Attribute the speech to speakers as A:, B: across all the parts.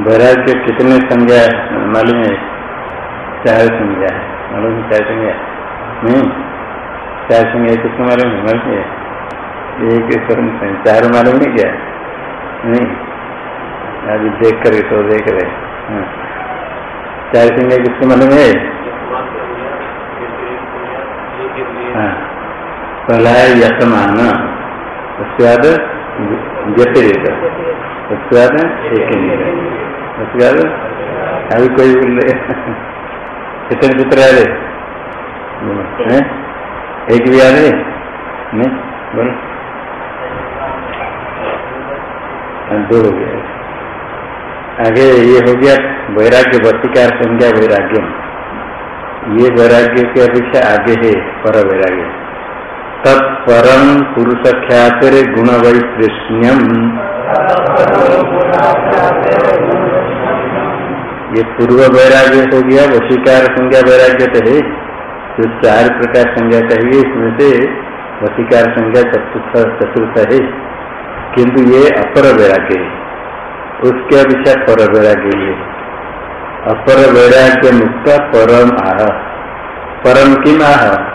A: वैराग्य कितने संज्ञा मालूम है? चार संज्ञा है। मालूम है चार संज्ञा नहीं। चार संज्ञा किसको मालूम है? मालूम है। एक चार मालूम नहीं क्या? नहीं। अभी देख कर तो देख रहे हाँ। चार संज्ञा किसको मालूम है? हाँ। पहला है यतमान। उसके बाद व्यतिरिक उसके बाद एक उसके बाद अभी कोई बोल रहे कितने पुत्र आ रहे एक भी आ रहे नहीं बोलो दो हो गया। आगे ये हो गया वैराग्य वर्तिकार संज्ञा वैराग्य ये वैराग्य की अपेक्षा आगे है पर वैराग्य। तत्परम पुरुष ख्यातिर गुण वैतृष्ण्यम ये पूर्व वैराग्य हो गया वशीकार संज्ञा वैराग्य तो है। जो चार प्रकार संज्ञा कहिए इसमें से वशीकार संज्ञा चतुर्थ चतुर्थ है। किंतु ये अपर वैराग्य है। उसके अपेक्षा पर वैराग्य है। अपर वैराग्य मुक्त परम आह। परम किम आह?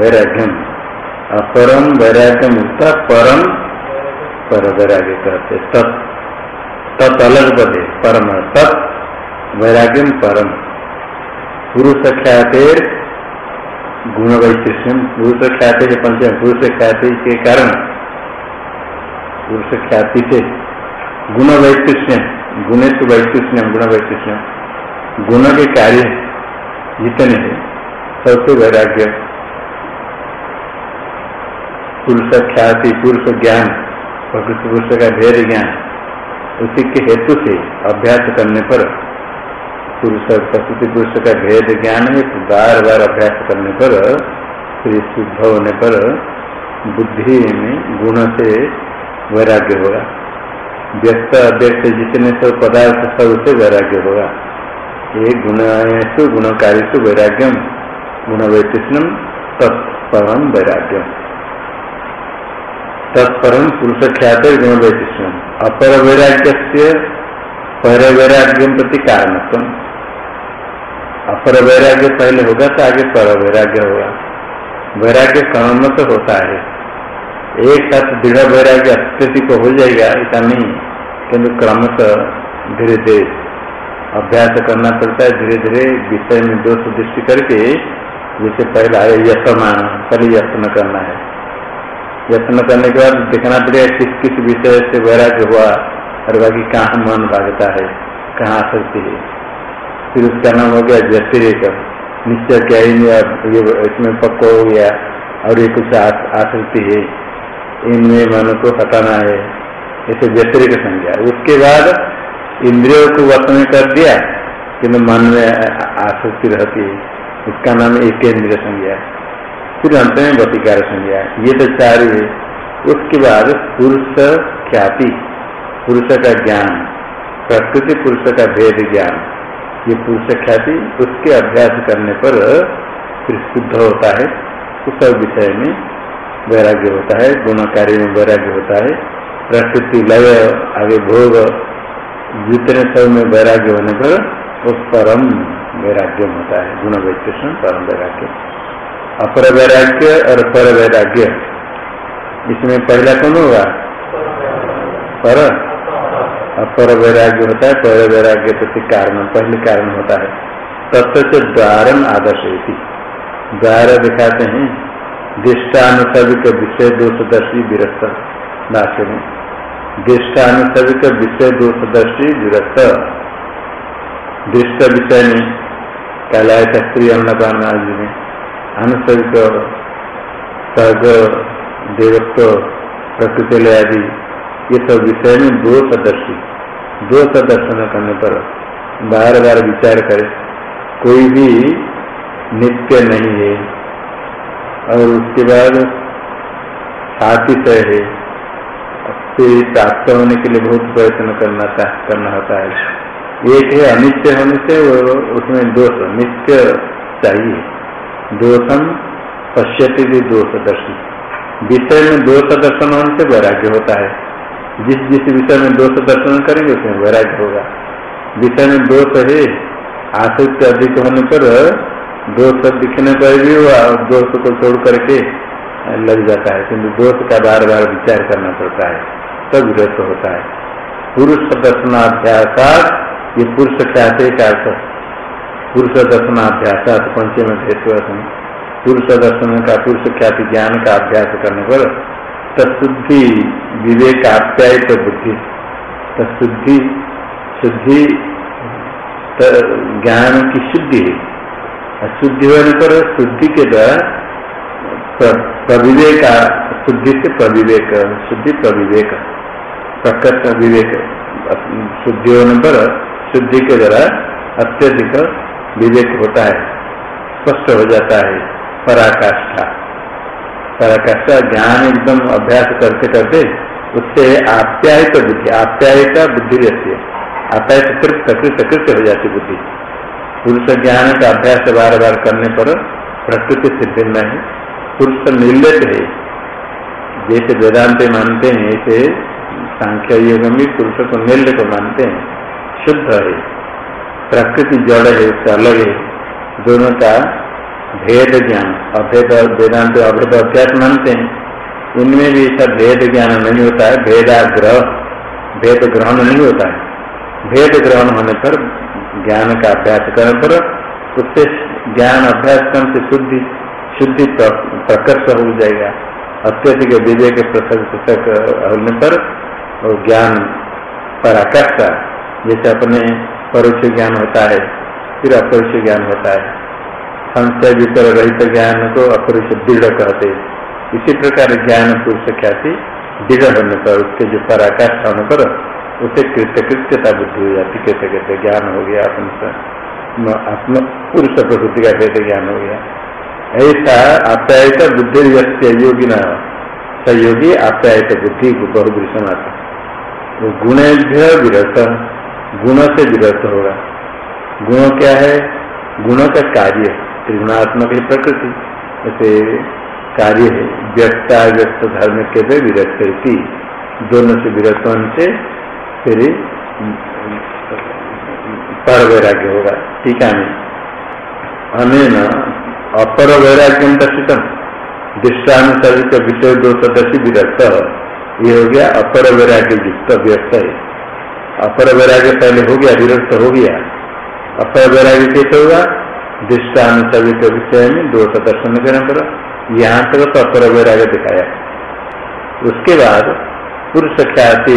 A: वैराग्यम। अपरम वैराग्य मुक्त परम पर वैराग्य कहते तत् तत् अलग बदे, परम, तत् वैराग्यम परम। पुरुष ख्यातेर गुण वैशिष्यम पुरुष ख्याति पंचम पुरुष ख्याति के कारण। पुरुष ख्याति से गुण वैतृष्ण गुणे तो वैतृष्ण गुण वैतृष्ण गुण के कार्य जितने हैं, सबसे वैराग्य। पुरुष ख्याति पुरुष ज्ञान। प्रकृति पुरुष का भेद ज्ञान। उसी के हेतु से अभ्यास करने पर पुरुष प्रकृति पुरुष का भेद ज्ञान तो बार बार अभ्यास करने पर फिर शुद्ध होने पर बुद्धि में गुण से वैराग्य होगा। व्यक्त अव्यक्त जितने सब पदार्थ सबसे वैराग्य होगा। ये गुणेशु गुणकारीसु वैराग्यम गुण वैतृष्णम तत्परम वैराग्यम। तत्परम पुरुष ख्यात गुण वैतृष्णम अपर वैराग्य पर वैराग्यम प्रति कारणत्म अपर वैराग्य पहले होगा तो आगे पर वैराग्य होगा। वैराग्य कर्म तो होता है? एक साथ दृढ़ वैराग्य स्थिति को हो जाएगा, ऐसा नहीं। किंतु क्रमशः धीरे धीरे अभ्यास करना पड़ता है, धीरे धीरे विषय में दोष दृष्टि करके जैसे पहला है यत्न पहले यत्न करना है। यत्न करने के बाद देखना पड़ेगा किस किस विषय से वैराग्य हुआ, और बाकी कहाँ मन भागता है, कहाँ आसक्ति है। फिर उसका नाम हो गया व्यतिरेक। निश्चय क्या ही नहीं ये इसमें पक्का हो गया, और ये कुछ आसक्ति है। इनमें मन को हटाना है। इसे व्यतिरिक संज्ञा। उसके बाद इंद्रियों को में कर दिया किन्तु मन में आसक्ति रहती है। उसका नाम एक इंद्रिय संज्ञा। फिर अंत में वतिकार संज्ञा। ये तो चार है उसके बाद पुरुष ख्याति, पुरुष का ज्ञान, प्रकृति पुरुष का भेद ज्ञान। ये पुरुष ख्याति, उसके अभ्यास करने पर फिर शुद्ध होता है। उस विषय में वैराग्य होता है गुण कार्य में वैराग्य होता है। प्रकृति लय, आगे भोग, जितने सब में वैराग्य होने पर उस परम वैराग्य होता है। गुण वैकृष्ण परम वैराग्य अपर वैराग्य और पर वैराग्य इसमें पहला कौन होगा? पर। अपर वैराग्य होता है पर वैराग्य प्रति कारण, पहले कारण होता है। तत्व से द्वारन आदर्श द्वार दिखाते हैं। दृष्टानुसविक विषय दोषदर्शी विरक्त। भाष्य में दृष्टानुसविक विषय दोषदर्शी विरक्त। दृष्ट विषय में कहलाए स्त्री अन्नपान आदि में अनुसविक सर्ग देवत्व प्रकृति आदि, ये सब विषय में दो सदर्शी दो सदर्शन करने पर बार बार विचार करे, कोई भी नित्य नहीं है। और उसके बाद सातिशय है से प्राप्त होने के लिए बहुत प्रयत्न करना करना होता है। एक है अनित्य होने से उसमें दोष, नित्य चाहिए। दोषम पश्यति भी दोष दर्शी विषय में दोष दर्शन होने से वैराग्य होता है। जिस जिस विषय में दोष दर्शन करेंगे, उसमें वैराग्य होगा। विषय में दोष है, आसक्ति अधिक होने पर दोष दिखने पर भी वो दोष को छोड़ करके लग जाता है। किंतु दोष का बार बार विचार करना पड़ता है। तब विरत होता है। पुरुष दर्शनाभ्यास ये पुरुष ख्याति का पुरुष दर्शनाभ्यास पंचम हेतु पुरुष दर्शन का पुरुष ख्याति ज्ञान का अभ्यास करने पर तत्शुद्धि विवेक आप्यायित बुद्धि तत्शुद्धि, शुद्धि ज्ञान की शुद्धि है। शुद्धि होने पर शुद्धि के द्वारा प्रविवेक, शुद्धि से प्रविवेक, शुद्धि प्रविवेक प्रकट विवेक शुद्धि होने पर शुद्धि के द्वारा अत्यधिक विवेक होता है, स्पष्ट हो जाता है, पराकाष्ठा। पराकाष्ठा ज्ञान एकदम अभ्यास करते करते उससे आप्यायित बुद्धि आप्यायिका बुद्धि रहती है। आप्यायित कृत कृत कृत हो जाती बुद्धि। पुरुष ज्ञान का अभ्यास बार बार करने पर प्रकृति से भिन्न है, पुरुष निर्लित है। जैसे वेदांत मानते हैं, ऐसे सांख्य योग में पुरुष को निर्लित मानते हैं, शुद्ध है। प्रकृति जड़ है उससे अलग है, दोनों का भेद ज्ञान, अभेद वेदांत अभेद अभ्यास मानते हैं, उनमें भी ऐसा भेद ज्ञान नहीं होता है, भेदाग्रह, भेद ग्रहण नहीं होता है। भेद ग्रहण होने पर ज्ञान का अभ्यास करने पर उससे ज्ञान अभ्यास करने से शुद्धि शुद्धि प्रकर्ष हो जाएगा। अत्यधिक विवेक पृथक होने पर ज्ञान पराकर्ष जैसे अपने परोक्ष ज्ञान होता है, फिर अपरोक्ष ज्ञान होता है। संशय वितर रहित ज्ञान को अपरुष दृढ़ कहते इसी प्रकार ज्ञान पुरुष ख्याति दृढ़ होने पर, उसके जो पराकाश होने पर, उसे कृत्यकृत्यता बुद्धि हो जाती कहते कहते ज्ञान हो गया अपन आत्म पुरुष प्रकृति का कहते ज्ञान हो गया। ऐसा आप्यायित बुद्धि योगी न सहयोगी आप्यायित बुद्धि वो गुणेभ्य विरत गुण से विरत होगा। गुण क्या है? गुण का कार्य। त्रिगुणात्मक प्रकृति। ऐसे कार्य है। व्यक्ता, व्यक्त, धर्म के पे विरक्त दोनों से विरक्त होने से फिर पर वैराग्य होगा टीका में अनेन अपर वैराग्यम दर्शितम। दृष्टानुसारित विषय दो सदस्य विरक्त ये हो गया अपर वैराग्य युक्त व्यक्त है। अपर वैराग्य पहले हो गया विरक्त हो गया अपर वैराग्य कैसे होगा? दृष्टान सभी के विषय में दोष दर्शन करने पर यहाँ तक तो अपर वैराग्य दिखाया। उसके बाद पुरुष ख्याति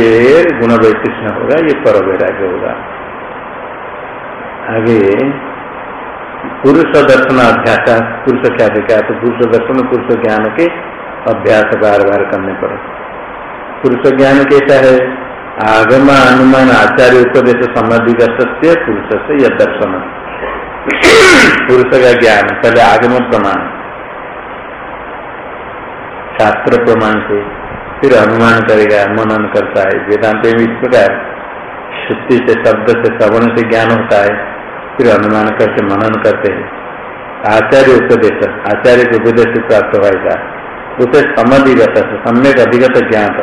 A: गुण वैशिष्ण होगा, ये पर वैराग्य होगा। आगे पुरुष दर्शन अभ्यास, पुरुष ख्याति क्या तो पुरुष दर्शन पुरुष ज्ञान के अभ्यास बार बार करने पर पुरुष ज्ञान कैसा है? आगम अनुमान आचार्य उपदेश समाधिगत पुरुष से यह दर्शन पुरुष का ज्ञान, पहले आगम प्रमाण शास्त्र प्रमाण से फिर अनुमान करेगा, मनन करता है। वेदांत में इस प्रकार शुद्धि से, शब्द से, श्रवण से ज्ञान होता है। फिर अनुमान करके, मनन करते हैं। आचार्य उपदेश, आचार्य के उपदेश से प्राप्त होगा उसे समधिगत सम्यक अधिगत ज्ञान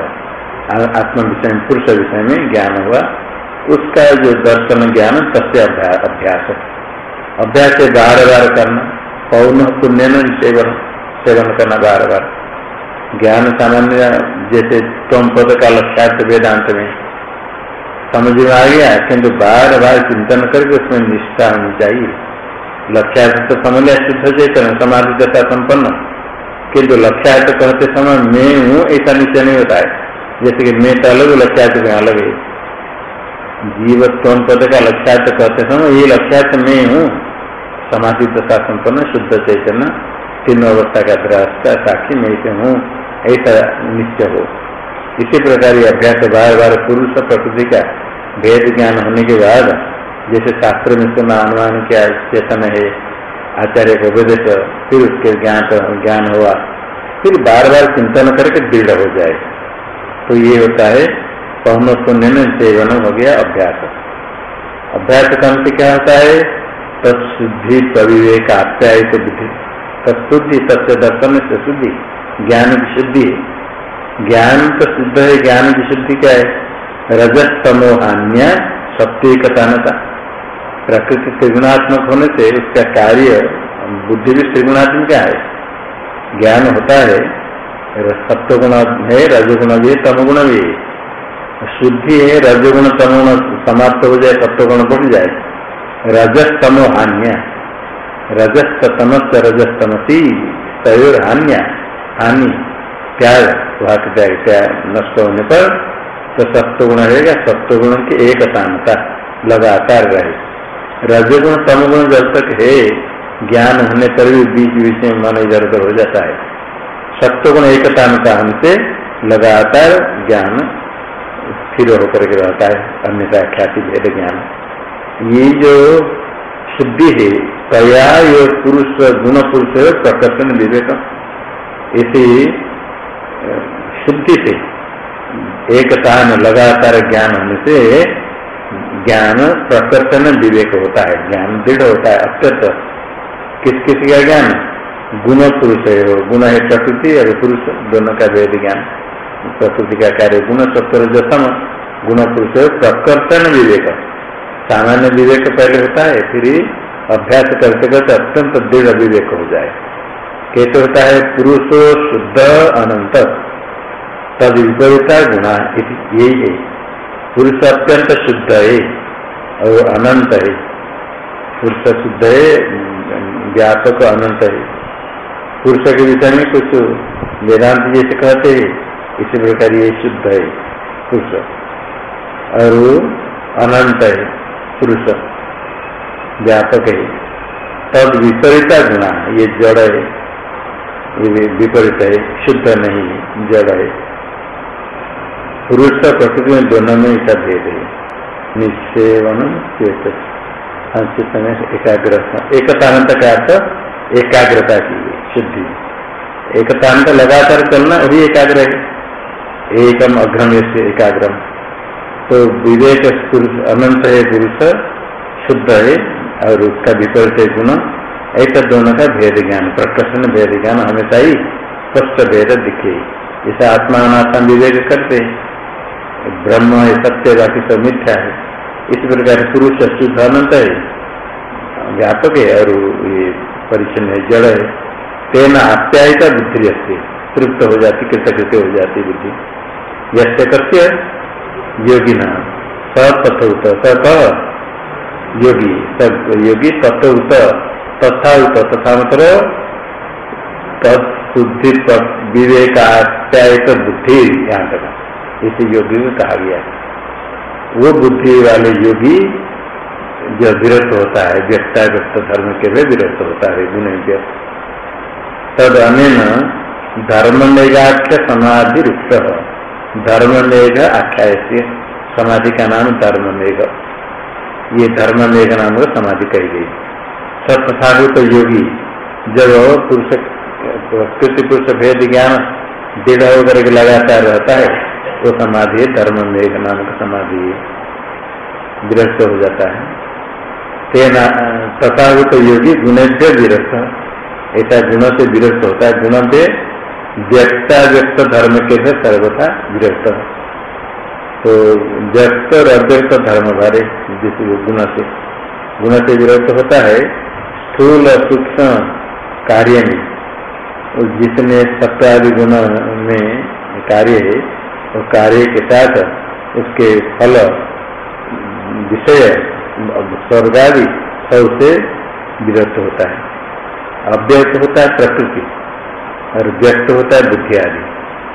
A: आत्म विषय में पुरुष विषय में ज्ञान हुआ। उसका जो दर्शन ज्ञान, तस्य अभ्यास। अभ्यास से बार बार करना, पौन पुण्य सेवन सेवन करना बार बार। ज्ञान सामान्य, जैसे तुम पद का लक्ष्यार्थ वेदांत में। समझ में आ गया, किंतु बार बार चिंतन करके उसमें निष्ठा होनी चाहिए। लक्ष्यार्थ तो समझ लिया शुद्ध चेतन समाधि दशा संपन्न। किंतु लक्ष्यार्थ कहते समय, मैं हूँ, ऐसा निश्चय नहीं होता है। जैसे कि मैं तो अलग लक्ष्यार्थ अलग है। जीव तुम पद का लक्ष्यार्थ कहते समय ये लक्ष्यार्थ मैं हूँ। समाधि तथा संपन्न, शुद्ध चैतन्य तीनों अवस्था का दृष्टा साक्षी मैं से हूँ, ऐसा निश्चय हो। इसी प्रकार ये अभ्यास बार बार पुरुष प्रकृति का भेद ज्ञान होने के बाद, जैसे शास्त्र में सुना, अनुमान क्या, चेतन है, आचार्य का उपदेश, फिर उसके ज्ञान ज्ञान हुआ, फिर बार बार चिंतन करके दृढ़ हो जाए। तो ये होता है पहनो पुण्य सेवन हो गया अभ्यास। अभ्यास करने से क्या होता है? तत्शुद्धि प्रविवेक आप्यायित बुद्धि। तत्शुद्धि सत्य दर्शन से शुद्धि, ज्ञान की शुद्धि ज्ञान तो शुद्ध है, ज्ञान की शुद्धि क्या है? रजस्तमोहान्य सत्य प्रकृति त्रिगुणात्मक होने से उसका कार्य, बुद्धि भी त्रिगुणात्मक है? ज्ञान होता है सत्वगुण है, रजगुण भी है, तमगुण भी है। शुद्धि है, रजगुण, तमगुण समाप्त हो जाए, सत्वगुण बढ़ जाए। रजस्तमो हान्य रजस्त तमस रजस्तमसी तयोर हान्य हानि, त्याग त्याग त्याग, नष्ट होने पर तो सत्वगुण रहेगा, सत्वगुण की एक शांता लगातार रहे। रजगुण, तमगुण जब तक है, ज्ञान होने पर भी बीच बीच में मन इधर उधर हो जाता है। सत्वगुण एकता में का हमसे लगातार ज्ञान स्थिर होकर के रहता है, अन्यथा ख्याति भेद ज्ञान। ये जो शुद्धि है तया यो पुरुष गुण पुरुष प्रकर्षण विवेक। इसी शुद्धि से एकता में लगातार ज्ञान होने से ज्ञान प्रकर्षण विवेक होता है, ज्ञान दृढ़ होता है। अत्यंत। किस किस का ज्ञान? गुण पुरुष है गुण है प्रकृति और पुरुष, दोनों का वेद ज्ञान। प्रकृति का कार्य गुण सत्तर जसम गुण पुरुष है प्रकर्तन विवेक। सामान्य विवेक पहले होता है, फिर अभ्यास करते करते अत्यंत दृढ़ विवेक हो जाए। कैसे होता है? पुरुषो शुद्ध अनंत। तद विपरीता गुणा यही है। पुरुष अत्यंत शुद्ध है, और अनंत है। पुरुष शुद्ध है व्यापक अनंत है। पुरुष के विषय में कुछ वेदांत जैसे कहते हैं, इसी प्रकार ये शुद्ध है, पुरुष। और अनंत है, पुरुष। व्यापक है। तब विपरीता गुणा, ये जड़ है। ये विपरीत है, शुद्ध नहीं जड़ है। पुरुष प्रकृति में दोनों में इसका भेद है। निश्चेवन चेत एकाग्र एकता अनंत का अर्थ एकाग्रता की। शुद्धि। एकतांत लगातार चलना वही एकाग्र है। एकम अग्रम से एकाग्रम। तो विवेक पुरुष अनंत है, पुरुष शुद्ध है, और उसका विपरीत है गुण। ऐसा दोनों का भेद ज्ञान, प्रकर्षण भेद ज्ञान हमेशा ही स्पष्ट भेद दिखे। इसे आत्मा अनात्मा विवेक करते ब्रह्म है, सत्य बाकी सब मिथ्या है। इस प्रकार पुरुष शुद्ध अनंत है। व्यापक है, और ये परिचन्न है, जड़ है। तेना आप्यायिता बुद्धि अस्थित तृप्त हो जाती, कृतकृत्य हो जाती बुद्धि। यसे कस्य? योगी न सतथउत सत योगी। सब योगी तत्वत तथा उत तथा मतलब तत्बुद्धि विवेकाप्यायित बुद्धि यहाँ तक इसे योगी में कहा गया वो बुद्धि वाले योगी जो विरक्त होता है व्यक्ता व्यक्त धर्म के लिए विरक्त होता है गुण व्यक्त। तद अन धर्म मेघाख्य समाधि रुक्त धर्म मेघ आख्या समाधि का नाम धर्म मेघ ये धर्म मेघ नाम का समाधि कही गई। सत्साधु योगी, जब पुरुष प्रकृति पुरुष भेद ज्ञान, दृढ़ होकर के लगातार रहता है, वो तो समाधि धर्म मेघ नाम का समाधि। विरक्त हो जाता है। तेना तथागत योगी गुणज्ञ विरक्त। ऐसा गुण से विरक्त होता है। गुण से व्यक्ता व्यक्त धर्म के से सर्वथा विरक्त तो व्यक्त और अव्यक्त धर्म भरे जिस गुण से गुण से विरक्त होता है, स्थूल सूक्ष्म कार्य में जिसमें सत्यादि गुण में कार्य है, और कार्य के साथ उसके फल, विषय स्वर्ग आदि सबसे विरक्त होता है। अव्यक्त होता है प्रकृति और व्यक्त होता है बुद्धि आदि।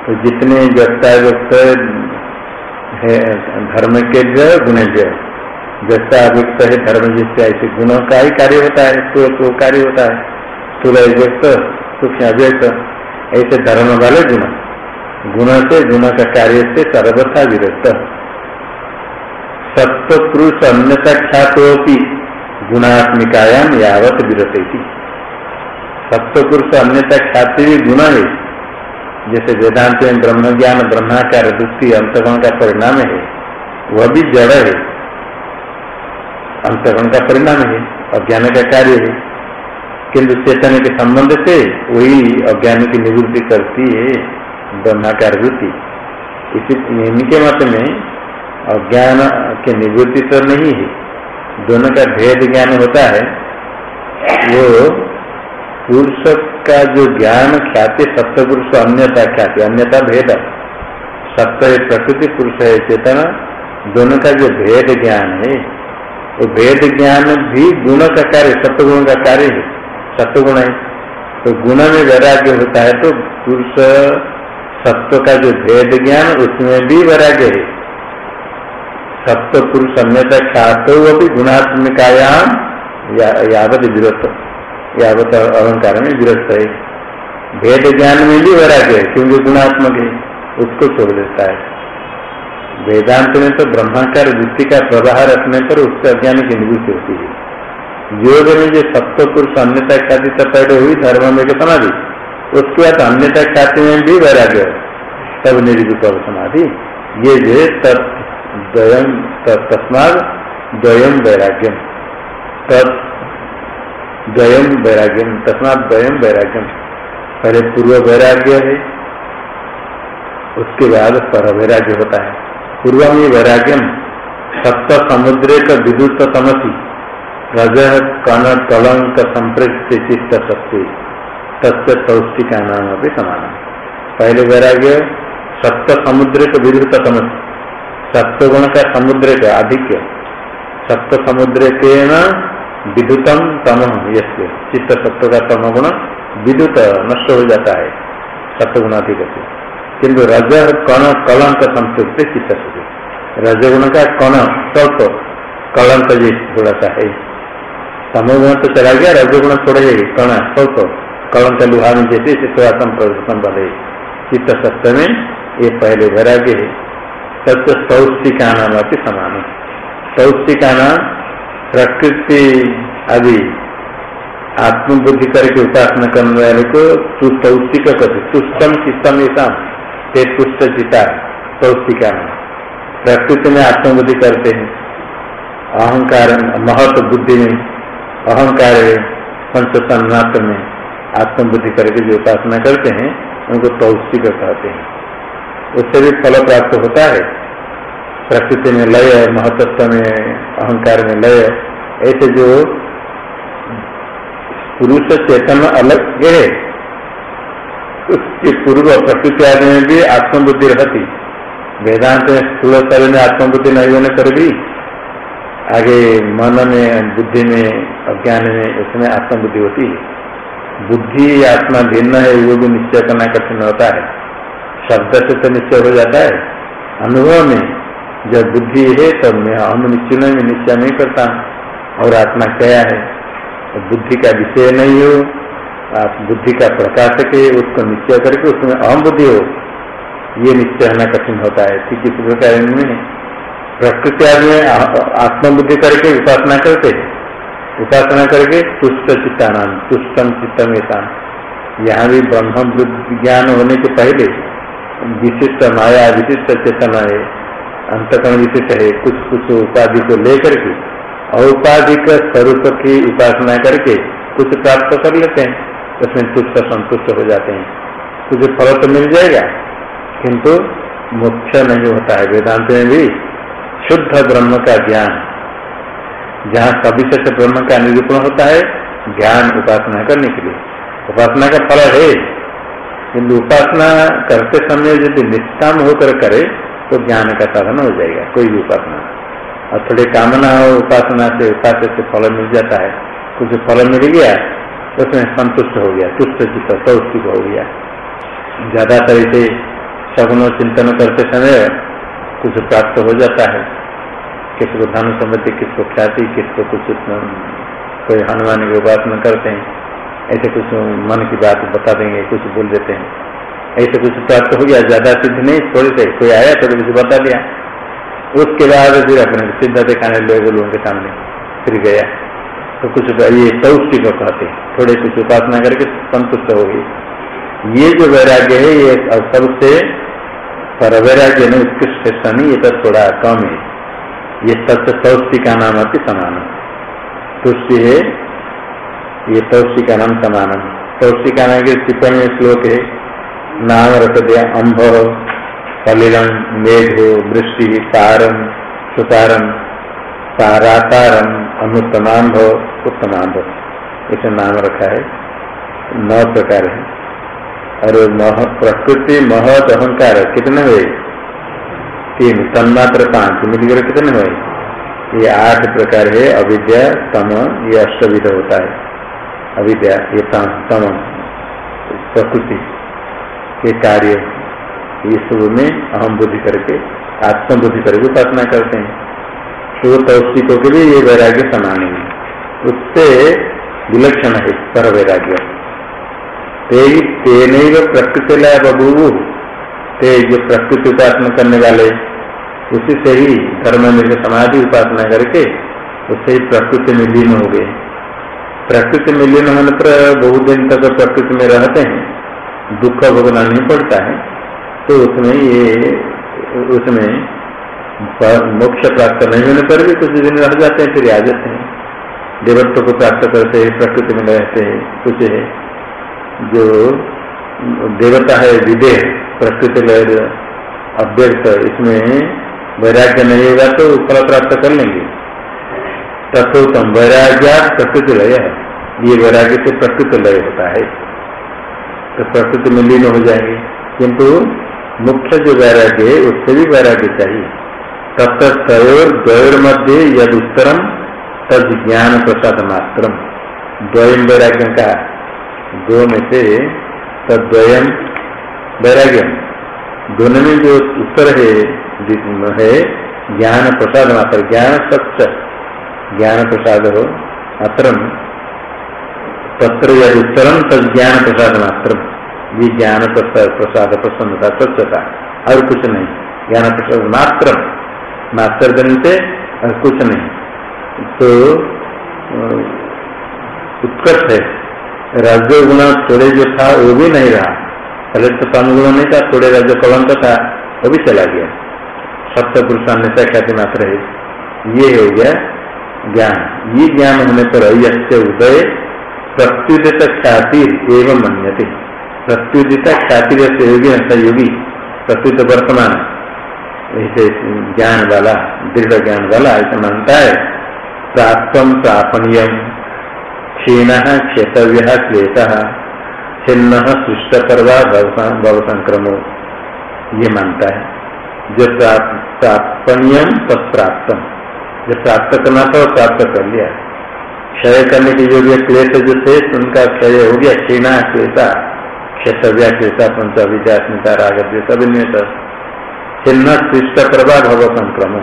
A: तो जितने व्यक्ता व्यक्त है धर्म के जय गुण जय। व्यक्ता व्यक्त है धर्म जिससे ऐसे गुणों का ही कार्य होता है तो, तो कार्य होता है। स्थूल व्यक्त सूक्ष्म अव्यक्त ऐसे धर्म वाले गुण। गुण से गुण का कार्य से सर्वथा विरक्त। सत्व पुरुष अन्यता ख्यातोपी गुणात्मिकायाम यावत विरत सत्व पुरुष अन्यता ख्याति भी गुण है। जैसे वेदांत में ब्रह्म ज्ञान ब्रह्माकार दृष्टि, अंतगण का परिणाम है। वह भी जड़ है। अंतगण का परिणाम है, अज्ञान का कार्य है। किंतु चेतन के संबंध से वही अज्ञान की निवृत्ति करती है ब्रह्माकार वृत्ति। इसी इनके मत में अज्ञान की निवृत्ति तो नहीं है। दोनों का भेद ज्ञान होता है। वो पुरुष का जो ज्ञान ख्याति सत्य पुरुष अन्यता ख्याति अन्यता भेद। सत्य है प्रकृति, पुरुष है चेतना। दोनों का जो भेद ज्ञान है, वो भेद ज्ञान भी गुण का कार्य सत्गुण का कार्य है। सत्गुण है। तो गुण में वैराग्य होता है तो पुरुष सत्व का जो भेद ज्ञान, उसमें भी वैराग्य है। सत्व पुरुष अन्यता ख्यात भी गुणात्मिकायाम यावत विरत यावत अहंकार में विरत है भेद ज्ञान में भी वैराग्य है क्योंकि गुणात्मक है उसको छोड़ देता है। वेदांत में तो ब्रह्माकार वृत्ति का प्रवाह रखने पर उससे अज्ञान की निवृत्ति होती है। योग में जो सत्व पुरुष अन्यता ख्याति पहले हुई, धर्म में के समाधि, उसके बाद अन्यता ख्याति में भी वैराग्य तब निर्विकल्प समाधि। ये जो तत्म तस्माद द्वयम वैराग्यम। तत्म वैराग्यम तस्मात द्वयम वैराग्यम पहले पूर्व वैराग्य है, उसके बाद पर वैराग्य होता है। पूर्व में वैराग्यम, सप्त समुद्र का विद्युत समसी रज, कण, कलंक संप्रक्त चित्त शक्ति तत्व का नाम अभी समान पहले वैराग्य, सप्त समुद्र का विद्युत समसी सप्तगुण का समुद्र का आधिक्य। सप्त समुद्र के न विद्युतम तम यश चित्त सत्व का तम गुण विद्युत नष्ट हो जाता है। सप्तगुण अधिक किंतु रज कण कलंक संतुष्ट चित्त रजगुण का कण स्वल्प कलंक थोड़ा सा है। समूह तो चला गया, रजगुण थोड़ा ही कण स्वल्प कलंक लुहा में जैसे चित्तवासम प्रदर्शन बढ़े चित्त सत्य में ये पहले वैराग्य है। सत्य सौष्टिका नाम अति समान सौष्टिका नाम प्रकृति आदि आत्मबुद्धि करके उपासना करने वाले को तु कहते तुष्टम चित्तम ऐसा ते पुष्ट चिता पौष्टिका प्रकृति में आत्मबुद्धि करते हैं अहंकार महत्व बुद्धि में अहंकार पंच तन्नाथ में आत्मबुद्धि करके जो उपासना करते हैं उनको पौष्टिक कहते हैं उससे भी फल प्राप्त होता है प्रकृति में लय महत्व में अहंकार में लय, ऐसे जो पुरुष चेतन अलग है उसके पूर्व प्रकृति आदि में भी आत्मबुद्धि रहती। वेदांत में स्थूल स्तर में आत्मबुद्धि नहीं होने पर भी आगे मन में, बुद्धि में, अज्ञान में, उसमें आत्मबुद्धि होती है। बुद्धि आत्मा भिन्न है, वो भी निश्चय करना कठिन होता है। शब्द से तो निश्चय हो जाता है। अनुभव में जब बुद्धि है, तब मैं हम निश्चय में निश्चय नहीं करता। और आत्मा क्या है? तो बुद्धि का विषय नहीं हो। आप बुद्धि का प्रकाशक है उसको निश्चय करके उसमें अहम बुद्धि हो। ये निश्चय होना कठिन होता है। ठीक इस प्रकार में प्रकृति में आत्मबुद्धि करके उपासना करते उपासना करके तुष्ट चित्तान तुष्टम चित्तम यहाँ भी ब्रह्म ज्ञान होने के पहले विशिष्ट माया, विशिष्ट चेतना है। अंतकरण विशिष्ट है कुछ कुछ उपाधि को लेकर के, औपाधिक स्वरूप की उपासना करके कुछ प्राप्त कर लेते हैं, उसमें तुष्ट संतुष्ट हो जाते हैं। कुछ फल तो मिल जाएगा, किंतु मुख्य नहीं होता है। वेदांत में भी शुद्ध ब्रह्म का ज्ञान, जहाँ सविशेष ब्रह्म का निरूपण होता है, ज्ञान उपासना करने के लिए। उपासना का फल है। किंतु उपासना करते समय यदि निष्ठाम होकर करे तो ज्ञान का साधन हो जाएगा, कोई भी उपासना। और थोड़ी कामना हो उपासना से उपास से फल मिल जाता है। कुछ फल मिल गया तो उसमें संतुष्ट हो गया, तुष्ट चित्त सौष्टिक हो गया। ज़्यादातर इसे सगुण चिंतन करते समय कुछ प्राप्त हो जाता है। किसको धन संपत्ति किसको ख्याति किसको कुछ कोई हनुमान की उपासना करते हैं। ऐसे कुछ मन की बात बता देंगे, कुछ बोल देते हैं। ऐसे कुछ प्राप्त हो गया, ज़्यादा सिद्ध नहीं, थोड़े से कोई आया तो कुछ बता दिया। उसके बाद फिर अपने सिद्ध दिखाने लोग लोगों के सामने फिर गया। तो कुछ ये सौष्टि को कहते थोड़े कुछ उपासना करके संतुष्ट हो गई। ये जो वैराग्य है, ये सबसे पर वैराग्य नहीं, उत्कृष्ट नहीं ये तो थोड़ा कम है। ये सबसे सौष्टि का नाम अति समान तुष्टि है, ये तौशिका नाम समान समानम तौशिका नाम के टिप्पणी श्लोक है नाम रख दिया अम्भ कलिलम मेघो, वृष्टि तारम सुतारम तारातारम अनुत्तमांभ उत्तमांभ इसे नाम रखा है। नौ प्रकार है। और मह, प्रकृति, महत, अहंकार कितने हुए तीन। तन्मात्र पाँच। मिलकर कितने हुए ये आठ प्रकार है। अविद्या, तम, ये अष्टविध होता है। अविद्या, ये तम। प्रकृति। के कार्य ये सब में अहम बुद्धि करके आत्म बुद्धि करके उपासना करते हैं। तो तौष्टिकों के लिए ये वैराग्य समान है। उससे विलक्षण है पर वैराग्य ते तेन प्रकृति लाया बबू ते जो प्रकृति उपासना करने वाले, उसी से ही धर्म में समाधि उपासना करके, उससे ही प्रकृति में लीन हो गए। प्रकृति में लीन होने पर बहुत दिन तक प्रकृति में रहते हैं। दुख भोगना नहीं पड़ता है तो उसमें ये, उसमें मोक्ष प्राप्त नहीं होने पर भी कुछ दिन रह जाते हैं, फिर आ जाते हैं। देवत्व को प्राप्त करते हैं, प्रकृति में रहते हैं, कुछ है। जो देवता है विदेह प्रकृति लहर अभ्यर्थ इसमें वैराग्य नहीं होगा तो फल प्राप्त कर लेंगे। तथोत्तम वैराग्या प्रकृति लय है ये वैराग्य से प्रकृति लय होता है। तो प्रकृति में लीन हो जाएँगे। किंतु मुख्य जो वैराग्य है, उससे भी वैराग्य चाहिए। तत्त तयोर द्वयोर मध्य यद उत्तरम तद ज्ञान प्रसाद मात्र द्वयम वैराग्य का? दो में से तद्वयम वैराग्य। दोनों में जो उत्तर है है ज्ञान प्रसाद मात्र ज्ञान सत्य ज्ञान प्रसाद हो अत्र तत्र यदि उत्तरम तद ज्ञान प्रसाद मात्र ये ज्ञान प्रसाद प्रसन्नता स्वच्छता। और कुछ नहीं। ज्ञान प्रसाद मात्र। मात्र जनते, और कुछ नहीं। तो उत्कर्ष है। रज गुण थोड़े जो था, वो भी नहीं रहा। पहले तो तमगुण नहीं था, थोड़े रज कलंक था, वो भी चला गया। सप्त पुरुषान्यता ख्याति मात्र है। ये हो गया ज्ञान। ये ज्ञान होने पर यसे उदय प्रत्युदित ख्याति एवं मन्यते प्रत्युदित ख्याति जैसे योगी ऐसा योगी प्रत्युत वर्तमान ऐसे ज्ञान वाला दृढ़ ज्ञान वाला ऐसा मानता है। प्राप्त प्रापणीय क्षीण क्षेत्रव्य क्लेश। छिन्न सृष्ट करवा भव संक्रमो ये मानता है। जो प्रापणीय तत्प्राप्त जो प्राप्त। करना था वो प्राप्त कर लिया। क्षय करने के योग्य क्लेश जो थे उनका क्षय हो गया, क्षीणा, क्लेशा क्षेत्रव्या क्लेशा पंच अभिजास्मिता राग अभिन्यत छिन्न सृष्ट करवा भव संक्रमण।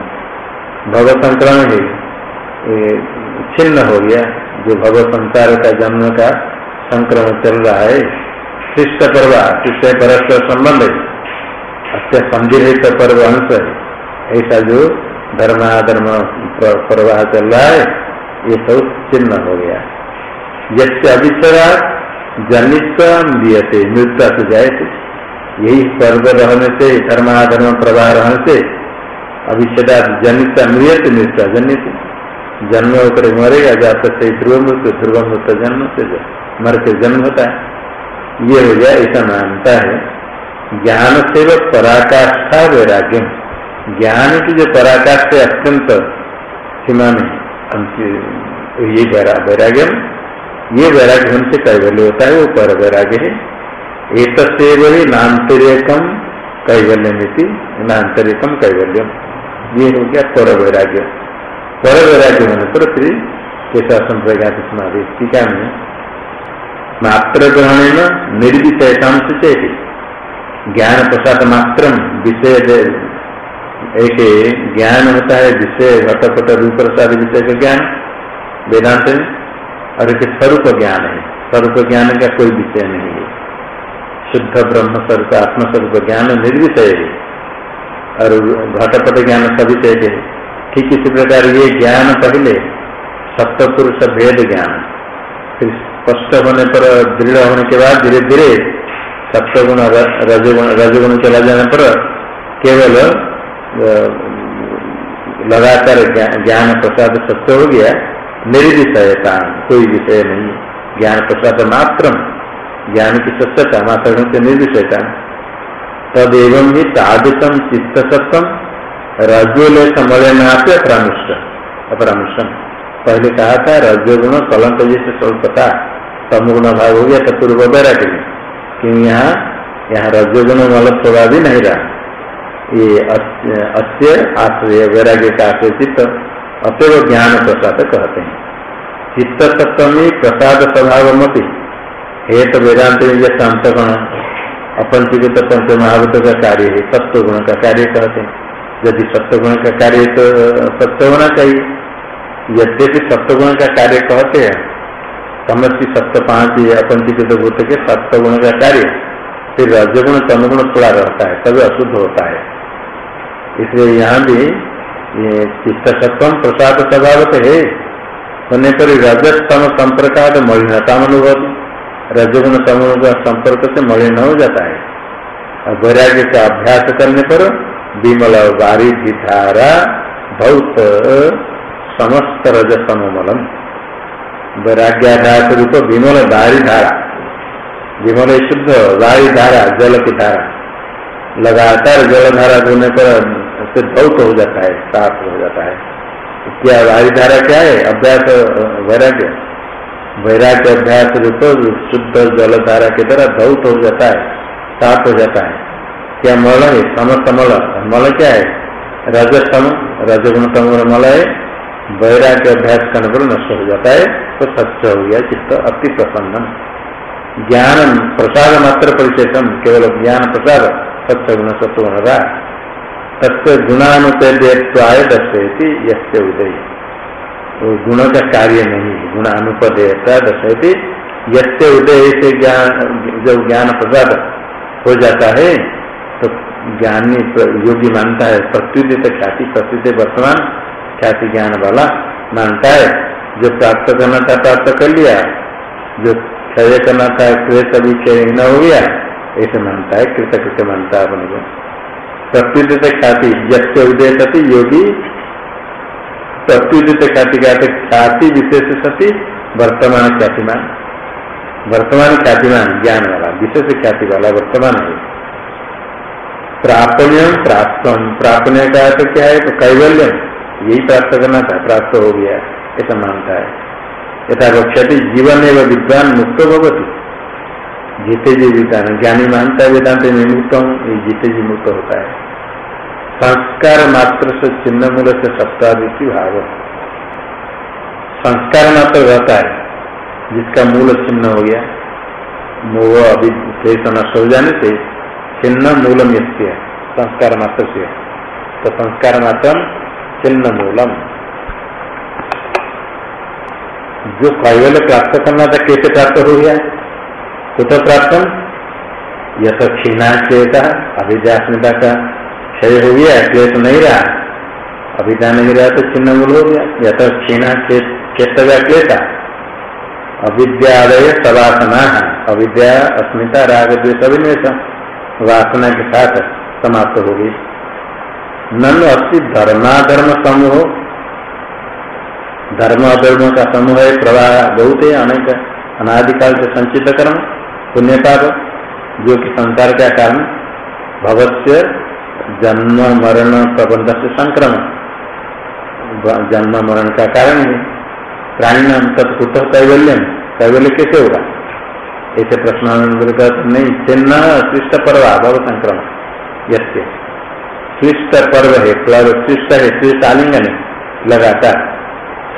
A: भव संक्रमण है छिन्न हो गया, जो भव संसार का जन्म का संक्रमण चल रहा है शिष्ट पर्वा शिष्ट परस्पर संबंध है। अत्य संदिहित पर्व अंश है। ऐसा जो धर्माधर्म प्रवाह चल रहा है ये सब चिन्ह हो गया। यसे अविचरा जनित मृत्यु से जाए थे यही पर्व रहने से, धर्माधर्म प्रवाह रहने से, अभिषेदा जनित मृत मृत्यु जनित जन्म होकर मरेगा, जात से ध्रुव मृत्यु ध्रुव मृत्यु जन्म से मर के जन्म होता है। ये हो गया, ऐसा मानता है। ज्ञान से वह पराकाष्ठा वैराग्य। ज्ञान की जो पराकाश से अत्यंत सीमा में ये वैराग्य ये वैराग्य हमसे कैवल्य होता है, वो पर वैराग्य है। एक वही नान्तरिकम कैवल्य नीति नान्तरिकम कैवल्यम। ये हो गया पर वैराग्य पर वैराग्य होने पर फिर कैसा संप्रज्ञात समाधि टीका में मात्र ग्रहण निर्विषयताम से ज्ञान प्रसाद मात्र विषय एक ज्ञान होता है विषय घटपट रूप प्रसाद विषय का ज्ञान, वेदांत में और एक स्वरूप ज्ञान है। स्वरूप ज्ञान का कोई विषय नहीं है। शुद्ध ब्रह्म स्वरूप आत्मस्वरूप ज्ञान निर्विषय है। और घटपट ज्ञान सविषय है। ठीक इसी प्रकार ये ज्ञान पहले सप्तपुरुष भेद ज्ञान, फिर स्पष्ट होने पर, दृढ़ होने के बाद धीरे धीरे सप्तगुण, रजगुण रजगुण चला जाने पर केवल लगातार ज्ञान प्रसाद सत्य हो गया, मेरी विषयता कोई विषय नहीं। ज्ञान प्रसाद मात्र ज्ञान की स्वच्छता मात्र से निर्विषयता तद एवं ही तादृशम चित्त सत्तम रजोले समलना से अपरामुष्ट, अपरामुष्टम। पहले कहा था रजोगुण कलंक जैसे स्वल्पता समुगुण भाव हो गया चतुर्व वैराग्य। में कि यहाँ? यहाँ रजोगुण मल थोड़ा भी नहीं रहा। ये अस्य आश्रय वैराग्य का आश्रय चित्त अतव ज्ञान प्रसाद कहते हैं। चित्त सप्तमी प्रसाद स्वभाव मती हे तो वेदांत जैसे अंतगुण अपंचीकृत पंच महाभूत का कार्य है, सत्व गुण का कार्य कहते हैं। यदि सत्व गुण का कार्य तो सत्य होना चाहिए। यद्यपि सत्व गुण का कार्य कहते हैं समस्ती सत्य पाँच अपंचीकृत भूत के सत्व गुण का कार्य, फिर रजगुण तमगुण थोड़ा रहता है, तभी अशुद्ध होता है। इसलिए यहाँ भी ये चित्त सत्वम प्रसाद स्वभाव है। होने पर रजतम संपर्क मलिनता अनुभव रजगुण समूह का संपर्क से मलिन हो जाता है। और वैराग्य का अभ्यास करने पर विमल वारिधि धारा बहुत समस्त रज सममलम वैराग्याधार रूप विमल वारी धारा विमल शुद्ध वारी धारा जल की धारा। लगातार जलधारा धोने पर से बहुत हो जाता है, साफ़ हो जाता है। क्या वारी धारा क्या है? अभ्यास वैराग्य। वैराग्य अभ्यास रूप, शुद्ध जल धारा की तरह धौत हो जाता है, साफ़ हो जाता है। क्या मल है? समस्त मल। मल क्या है? रजतम रजगुण तम मल है। वैराग्य अभ्यास करने पर नष्ट हो जाता है तो सच्च हो गया चित्त, अति प्रसन्न। ज्ञान प्रसाद मात्र परिचेतम केवल ज्ञान प्रसाद सत्य गुण सत्व गुण रहा। तत्व गुणानुपेद्यवाय दर्शयती यसे उदय। वो गुण का कार्य नहीं गुण अनुपदेयता दर्शयती यसे उदय से ज्ञान जब ज्ञान प्रसाद हो जाता है तो ज्ञानी योगी मानता है प्रत्युदित ख्याति प्रत्युत वर्तमान, ख्याति ज्ञान वाला मानता है, जो प्राप्त करना था, प्राप्त कर लिया, जो क्षय करना था क्रिय सभी क्षय न हो गया, ऐसे मानता है, कृतकृत्य मानता है अपने को। प्रत्युदित ख्याति यसे उदय सती योगी प्रत्युदित ख्याति कहते ख्याति विशेष सती वर्तमान ख्यातिमान वर्तमान ख्यातिमान ज्ञान वाला विशेष ख्याति वाला वर्तमान है। प्रापण्यम प्राप्त प्रापण्य का तो क्या है? तो कैवल्यम यही प्राप्त करना था, प्राप्त हो गया, ऐसा मानता है। यथा वक्षति जीवन एवं विद्वान मुक्त भगवती जीते जी विद्वान ज्ञानी मानता है वेदांत में मुक्त हूँ ये जीते जी मुक्त होता है। संस्कार मात्र से चिन्ह मूल से सप्ताधिक भाव। संस्कार मात्र रहता है, जिसका मूल चिन्ह हो गया। मोह अभी नष्ट हो जाने से चिन्ह मूलम यस्य संस्कार मात्र से तो संस्कार मात्र चिन्ह मूलम जो कैवल्य प्राप्त करना था, कैसे प्राप्त हो गया? कुछ प्राप्त यथ क्षीणा चेता अभिजास्मिता का क्षय हो गया क्लेश नहीं रहा। अविद्या नहीं रहा तो चिन्ह मूल हो गया। या तो क्षीण चेतव्या क्लेशा। अविद्यालय सवासना। अविद्या, अस्मिता राग द्वेश अभिनिवेश वासना के साथ समाप्त हो गई। नन अस्थि धर्माधर्म समूह। धर्म अधर्म का समूह है प्रवाह, बहुत है अनेक अनादिकाल से संचित कर्म। पुण्य जो कि संसार का कारण भवत्य जन्म, मरण, प्रबंध से संक्रमण। जन्म, मरण का कारण है प्राणी नाम तत्कुत कैवल्यम कैवल्य कैसे होगा? ऐसे प्रश्न नहीं। चिन्ह सृष्ट पर्व भव संक्रमण। यसे सृष्ट पर्व है, क्लब सृष्ट है सृष्ट आलिंगन लगातार।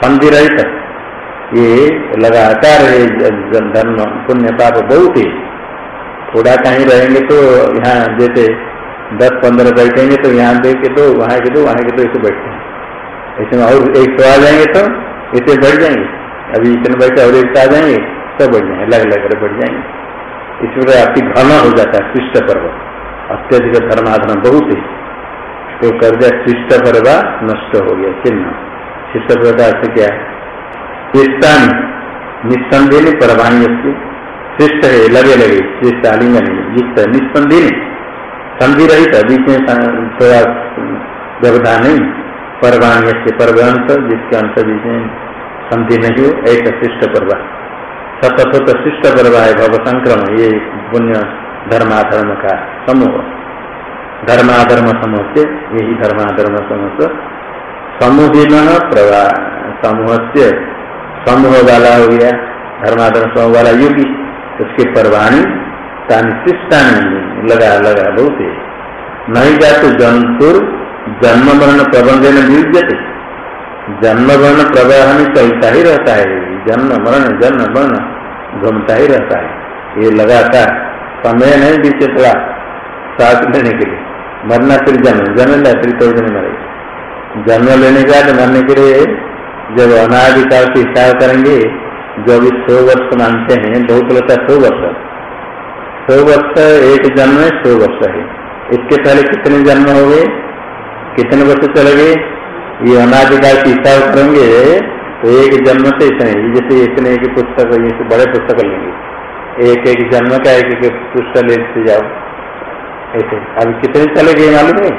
A: संधि रहित ये लगातार धर्म, पुण्य, पाप बहुत ही। थोड़ा कहीं रहेंगे तो यहाँ जैसे दस, पंद्रह बैठेंगे तो यहाँ देख के दो, वहाँ के दो, वहाँ के दो, ऐसे बैठते हैं। ऐसे में और एक तो आ जाएँगे तो ऐसे बैठ जाएँगे। अभी इतने बैठे और एक तो आ जाएँगे तो बढ़ जाएँगे, अलग अलग कर बढ़ जाएँगे। इस प्रकार आपकी घना हो जाता है शिष्ट पर्व। अत्यधिक धर्माधर्म बहुत ही। तो कर दिया शिष्ट पर्व नष्ट हो गया, चिन्ह। शिष्ट पर्व का अर्थ क्या है? स्थान निस्संदेह परवाणी शिष्ट है, लगे लगे, शिष्ट आलिंगन युक्त निस्संदेह संधि रहित बीच व्यवधान नहीं परवाण्य से परवंश जिसके अंत बीच संधि नहीं हो एक शिष्ट पर्व। सतसत शिष्ट है, भव संक्रमण, ये पुण्य धर्माधर्म का समूह। धर्माधर्म समूह से यही धर्माधर्म समूह। समूह प्रवाह समूह से समूह वाला हो गया, धर्माधर्म समूह वाला युगी उसके परवाणी तानी शिष्टानी लगा लगा बहुत नहीं जाते जंतुर जन्म वर्ण प्रबंधन नियुजते जन्म वर्ण प्रवाहन चलता ही रहता है, जन्म मरण, जन्म वर्ण घूमता ही रहता है। ये लगातार समय नहीं बीते थोड़ा सांस लेने के लिए। मरना फिर जन्म जन्म ले फिर कोई दिन मरे। जन्म लेने के बाद मरने के लिए जब अनाधिकार से हिसाब करेंगे, जो अभी सौ वर्ष मानते हैं बहुत लगता है सौ वर्ष सौ वर्ष एक जन्म है सौ वर्ष है। इसके पहले कितने जन्म हो गए कितने वर्ष चले गए ये अनाधिकार की हिसाब करेंगे तो एक जन्म से इतने जैसे इतने एक पुस्तक, ये बड़े पुस्तक लेंगे। एक एक जन्म का एक एक पुस्तक लेते जाओ। ऐसे। अभी कितने चले गए मालूम है?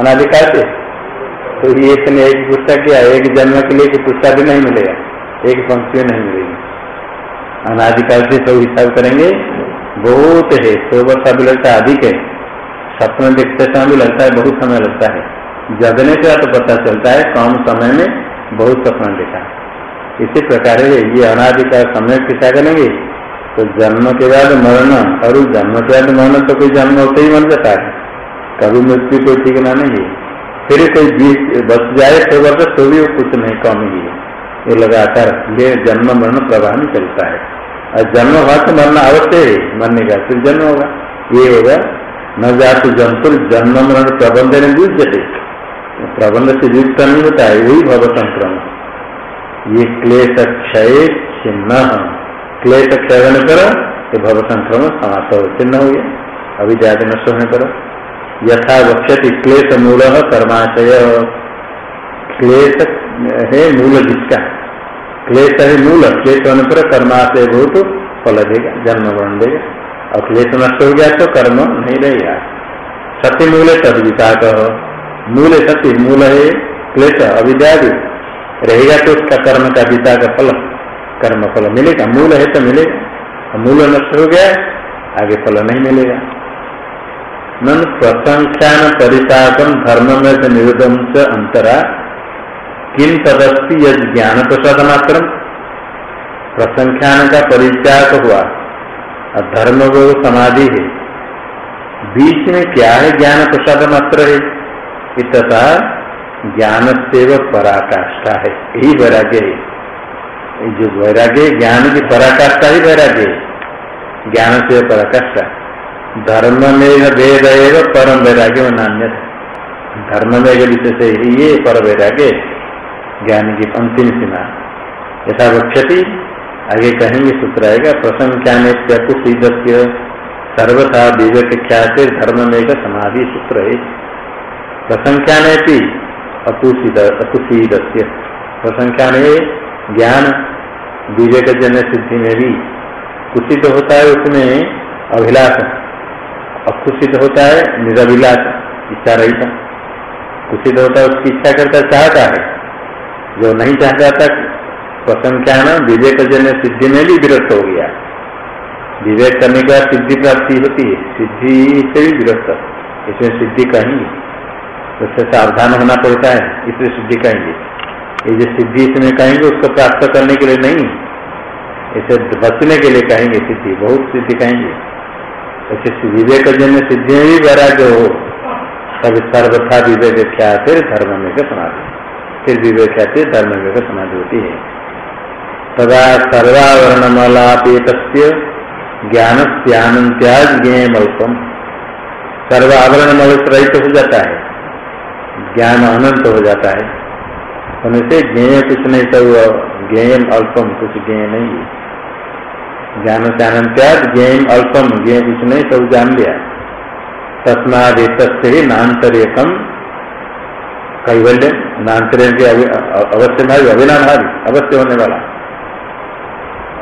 A: अनाधिकार से? तो ये इतने एक पुस्तक किया, एक जन्म के लिए पुस्तक भी नहीं मिलेगा, एक पंक्ति नहीं मिलेगी। अनाधिकाल से सब हिसाब करेंगे, बहुत है सौ वर्ष अभी लगता है, अधिक है। सपन देखते समय भी लगता है, बहुत समय लगता है। जगने का तो पता चलता है, कम समय में बहुत सपना देखा इसी प्रकार है, ये अनाधिकार समय किसा करेंगे तो जन्म के बाद मरण, और जन्म के बाद मरण तो कोई जन्म होते ही मर जाता है। कभी मृत्यु कोई ठीक ना नहीं है। फिर कोई बीस बच जाए तो वर्ष तो भी कुछ नहीं, कम ही है। ये लगातार ये जन्म मरण प्रवाह में चलता है। और जन्म हुआ तो मरना अवश्य है, मरने का फिर जन्म होगा। ये होगा, न जात जंतु जन्म मरण प्रबंध ने युजते प्रबंध से युक्त नहीं होता है वही भव संक्रमण ये क्लेश क्षय चिन्ह, क्लेश क्षय होने पर ये भव संक्रमण समाप्त हो, चिन्ह हो गया। अभी ज़्यादा नष्ट होने पर यथा वक्षति क्लेश मूल कर्माशय। क्लेश है मूल जिसका। क्लेश है मूल। क्लेश होने पर कर्माशय बहुत फल देगा, जन्म बन देगा। और क्लेश नष्ट हो गया तो कर्म नहीं रहेगा। सत्य मूल तद विपाक। मूल सत्य, मूल है क्लेश अविद्या रहेगा तो उसका कर्म का विता का फल, कर्म फल मिलेगा। मूल है तो मिलेगा। मूल नष्ट हो गया, आगे फल नहीं मिलेगा। नन प्रसंख्यान परिताकम धर्म में से से अंतरा। किन तदस्ती यद ज्ञान प्रसाद मात्र प्रसंख्यान का परित्याग हुआ। और धर्म वो समाधि है। बीच में क्या है ज्ञान प्रसाद मात्र है? इतना ज्ञान से पराकाष्ठा है। यही वैराग्य है। जो वैराग्य ज्ञान की पराकाष्ठा ही वैराग्य है। ज्ञान से पराकाष्ठा। धर्म में वेद एवं परम वैराग्य में नान्य धर्म में विशेष ये पर वैराग्य, ज्ञान की अंतिम सीमा। यथा वक्षति आगे कहेंगे सूत्र आएगा प्रसंख्यान कुशीदस्य सर्वथा विवेक ख्याति धर्म में समाधि सूत्र है। प्रसंख्यान प्रसंख्यान है ज्ञान विवेक जन सिद्धि में भी कुशित होता है, उसमें अभिलाष। अकुशित होता है निरभिलाष इच्छा रहित। कुशित होता है, उसकी इच्छा करता चाहता है। जो नहीं चाहता था प्रसंख्यान विवेक जन्य सिद्धि में भी विरक्त हो गया। विवेक करने के बाद सिद्धि प्राप्ति होती है। सिद्धि से भी विरक्त। इसमें सिद्धि कहेंगे। उससे सावधान होना पड़ता है। इसलिए सिद्धि कहेंगे। ये जो सिद्धि इसमें कहेंगे, उसको प्राप्त करने के लिए नहीं। इसे बचने के लिए कहेंगे सिद्धि। बहुत सिद्धि कहेंगे। विवेक जन्य सिद्धि में भी वैराग्य हो तब सर्वथा विवेक ख्याति धर्म में समाधि फिर विवेक ख्याति धर्म में का समाधि होती है तदा सर्वावरणमलापेत ज्ञान त्याज ज्ञेय अल्पम सर्वावरण मल रहित हो जाता है ज्ञान अनंत हो जाता है होने से ज्ञेय कुछ नहीं तो ज्ञेय अल्पम कुछ ज्ञेय नहीं है ज्ञान अनंत त्याग ज्ञेय अल्पम ज्ञेय कुछ नहीं, सब जान लिया। तस्मादेत ही नान्तरियकम कैवल्य नान्तरिय के अवश्य भावी अभिनाभावी अवश्य होने वाला।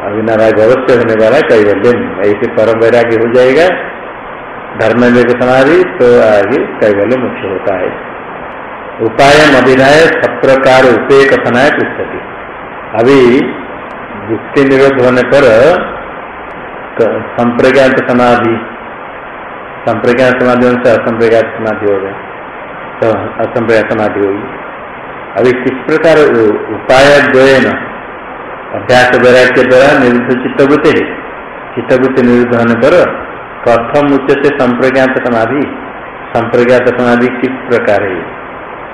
A: अविनाराग अवश्य होने वाला कैवल्य ऐसे परम वैराग्य हो जाएगा। धर्म में समाधि तो आगे कैवल्य मुख्य होता है। उपाय अभिनय सब प्रकार उपय कथनाय पृष्ठती अभी वृत्ति निरोध होने पर संप्रज्ञात समाधि संप्रज्ञात समाधि से असंप्रज्ञात समाधि हो गए तो असंप्रज्ञात समाधि होगी अभी किस प्रकार उपाय द्वयन अभ्यास वैराग्य द्वारा निरुद्ध चित्तवृत्ति है। चित्तवृत्ति निरुद्ध होने पर कथम उच्च संप्रज्ञात समाधि संप्रज्ञात समाधि किस प्रकार है?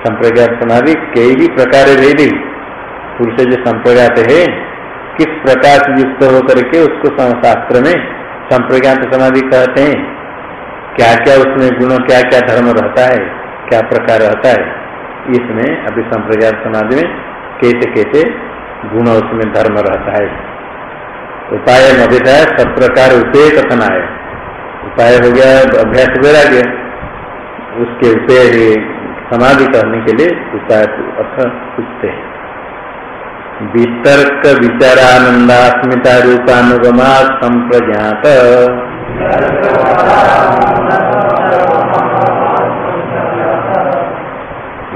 A: संप्रज्ञात समाधि कई भी प्रकार भी पुरुष जो संप्रज्ञात है किस प्रकार से युक्त होकर के उसको शास्त्र में संप्रज्ञात समाधि कहते हैं? क्या क्या उसमें गुण क्या क्या धर्म रहता है? क्या प्रकार रहता है? इसमें अभी संप्रज्ञात समाधि में कैसे कैसे गुण उसमें धर्म रहता है। उपाय है सब प्रकार उपेय कथन आए। उपाय हो गया, अभ्यास वैराग्य उसके उपेय समाधि करने के लिए उपाय अर्थ पूछते हैं। वितर्क विचारानंदास्मिता रूपानुगमा संप्रज्ञात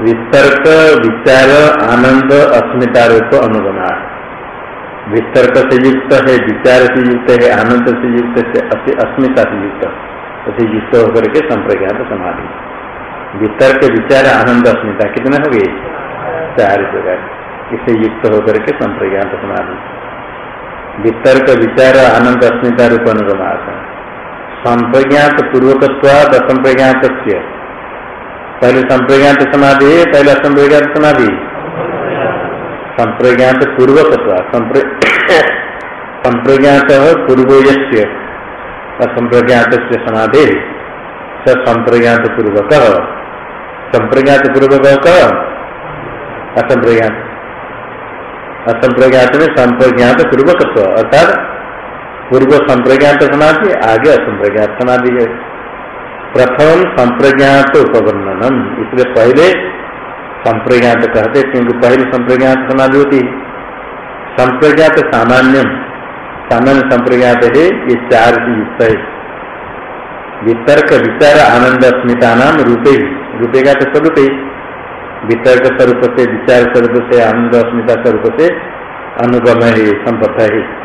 A: वितर्क विचार आनंद अस्मिता रूप अनुगमा। वितर्क से युक्त है विचार से युक्त है आनंद से युक्त से अस्मिता से युक्त उसे युक्त होकर के संप्रज्ञात समाधि। वितर्क विचार आनंद अस्मिता कितने हो गए? चार प्रकार। इसे युक्त होकर के संप्रज्ञात समाधि वितर्क विचार आनंद अस्मिता रूप अनुगमात संप्रज्ञात पूर्वकत्वाद असंप्रज्ञात पहले संप्रज्ञात समाधि है, पहले असंप्रज्ञात समाधि। संप्रज्ञात पूर्वकत्व संप्रज्ञात पूर्व असंप्रज्ञात समाधि। स संप्रज्ञात पूर्वक संप्रज्ञात पूर्वक असंप्रज्ञात असंप्रज्ञात में संप्रज्ञात पूर्वक अर्थात पूर्व संप्रज्ञात समाधि, आगे असंप्रज्ञात समाधि है। प्रथम संप्रज्ञात उपवर्णनम, इसलिए पहले संप्रज्ञात कहते क्योंकि पहले संप्रज्ञात समाधि होती है। संप्रज्ञात सामान्य सामान्य संप्रज्ञात है, ये चार युक्त है। वितर्क विचार आनंद अस्मिता नाम रूपे रूपे का तो स्वरूप वितर्क स्वरूप से विचार स्वरूप से आनंद अस्मिता स्वरूप से अनुगम है संपत्त है।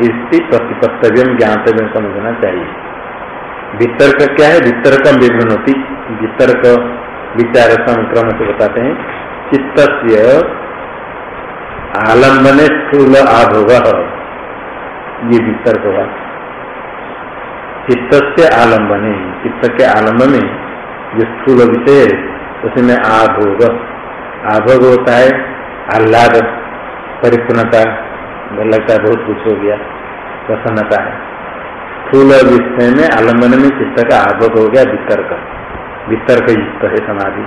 A: इसकी प्रतिपत्तव्य ज्ञातव्य समझना चाहिए। वितर्क क्या है? वितर्क विभिन्न होती वितर्क, विचार संक्रम से बताते हैं। चित्त आलम्बने स्थूल आभोग ये वितर्क हुआ। चित्त से आलम्बने, चित्त के आलम्ब में जो स्थूल विषय उसमें आभोग। आभोग होता है आह्लाद, परिपूर्णता लगता है बहुत कुछ हो गया, प्रसन्नता है। स्थूल विषय में आलंबन में चित्त का आभोग हो गया वितर्क। वितर्क युक्त है समाधि।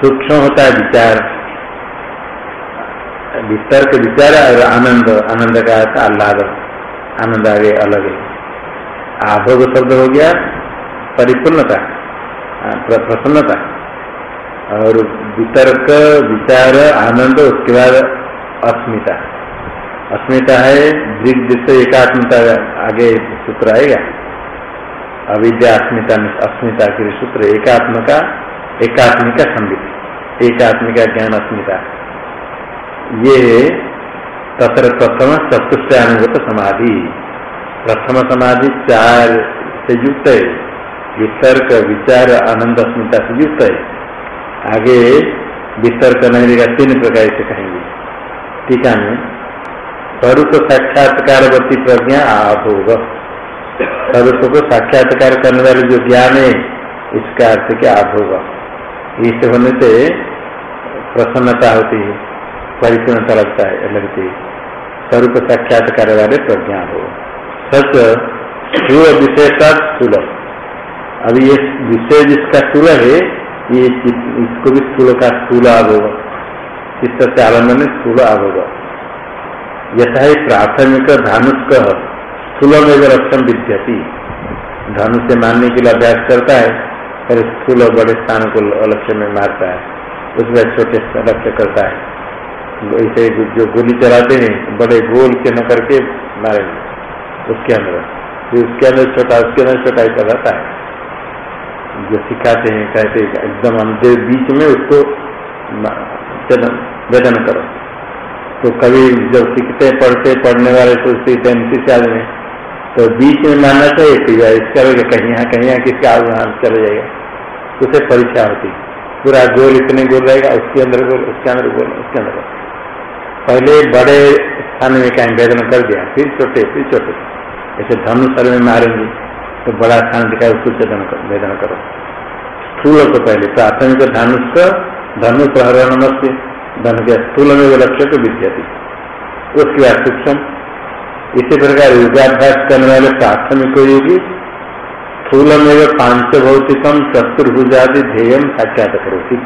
A: सूक्ष्म होता है विचार। वितर्क, विचार और आनंद। आनंद का अर्थ आह्लाद। आनंद आ आगे अलग है। आभोग शब्द हो गया परिपूर्णता प्रसन्नता। और वितर्क, विचार, आनंद, उसके बाद अस्मिता। अस्मिता है, दृग जिससे एकात्मता आगे सूत्र आएगा। अविद्या अस्मिता अस्मिता के सूत्र एकात्म का एकात्मिका संबित एकात्मिका ज्ञान अस्मिता। ये तत्र प्रथम चतुष्ट अनुगत समाधि। प्रथम समाधि चार से युक्त है। वितर्क, विचार, आनंद, अस्मिता से युक्त है। आगे वितर्क नहीं देगा तीन प्रकार से कहेंगे। टीका में स्वरूप साक्षात्कारवती प्रज्ञा आभोग। स्वरूप को साक्षात्कार करने वाले जो ज्ञान है, इसका अर्थ क्या आभोग। इस होने से प्रसन्नता होती है, परिपूर्णता लगता है, लगती है। स्वरूप साक्षात्कार वाले प्रज्ञा हो सच विशेषता स्थूल। अभी ये विषय जिसका स्थूल है ये इसको भी स्थूल का स्थूल आभोग चित्त से आरंभ में स्थूल आभोग यथा ही प्राथमिक धानुष्क स्थूल में जो लक्षण विद्यति धनु से मारने के लिए अभ्यास करता है, पर स्थूल बड़े स्थान को लक्ष्य में मारता है। उसमें छोटे लक्ष्य करता है। ऐसे जो गोली चलाते हैं, बड़े गोल के न करके मारेंगे। उसके अंदर। फिर उसके अंदर छोटा उसके अंदर छोटा ऐसा रहता है जो सिखाते हैं, कहते एकदम अंधे बीच में उसको वेदन करो। तो कभी जब सीखते पढ़ते पढ़ने वाले तो सीखते इसी में। तो बीच में मानना चाहिए कि इसका कहीं यहाँ कहीं यहाँ किसका आगे चला जाएगा। उसे परीक्षा होती। पूरा गोल इतने गोल रहेगा, उसके अंदर गोल, उसके अंदर गोल, उसके अंदर पहले बड़े स्थान में कहीं वेदन कर दिया, फिर छोटे फिर छोटे। ऐसे धनुष में मारेंगे। तो बड़ा स्थान दिखाए, उसको चेतन वेदन करो। स्थूल को पहले, प्राथमिक धनुष का धनुष हर नमस्ते, धन के स्थूल में लक्ष्य को विद्या थी उसके बाद सूक्ष्म। इसी प्रकार योगाभ्यास करने वाले प्राथमिक योगी, स्थूल में पाँच भौतिकम चतुर्भुजादि ध्येय साक्षात करोती।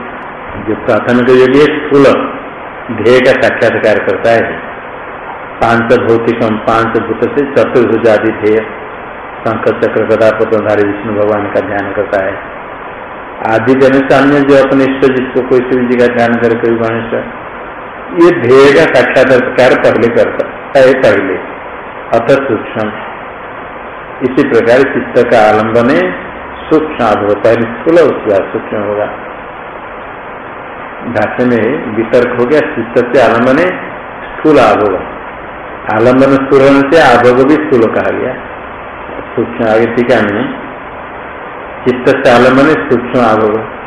A: जो प्राथमिक योगी है, स्थूल ध्येय का साक्षात्कार करता है। पाँच भौतिकम पाँच भूत से चतुर्भुजादि ध्येय। शंख चक्र गदा पतधारी विष्णु भगवान का ध्यान करता है आदि जन अन्य जो अपने इष्ट जिसको कोई शिव जी का ध्यान करे कोई गणेश ये ध्येय का साक्षात्कार पहले करता है पहले अथ सूक्ष्म इसी प्रकार चित्त का आलंबन सूक्ष्म होगा पहले स्थूल उसके बाद सूक्ष्म होगा भाष्य में वितर्क हो गया चित्त से आलंबन स्थूल आभोग आलंबन स्थूल से आभोग भी स्थूल कहा गया सूक्ष्म आगे टीका में चित्त से आलंबन सूक्ष्म आभोग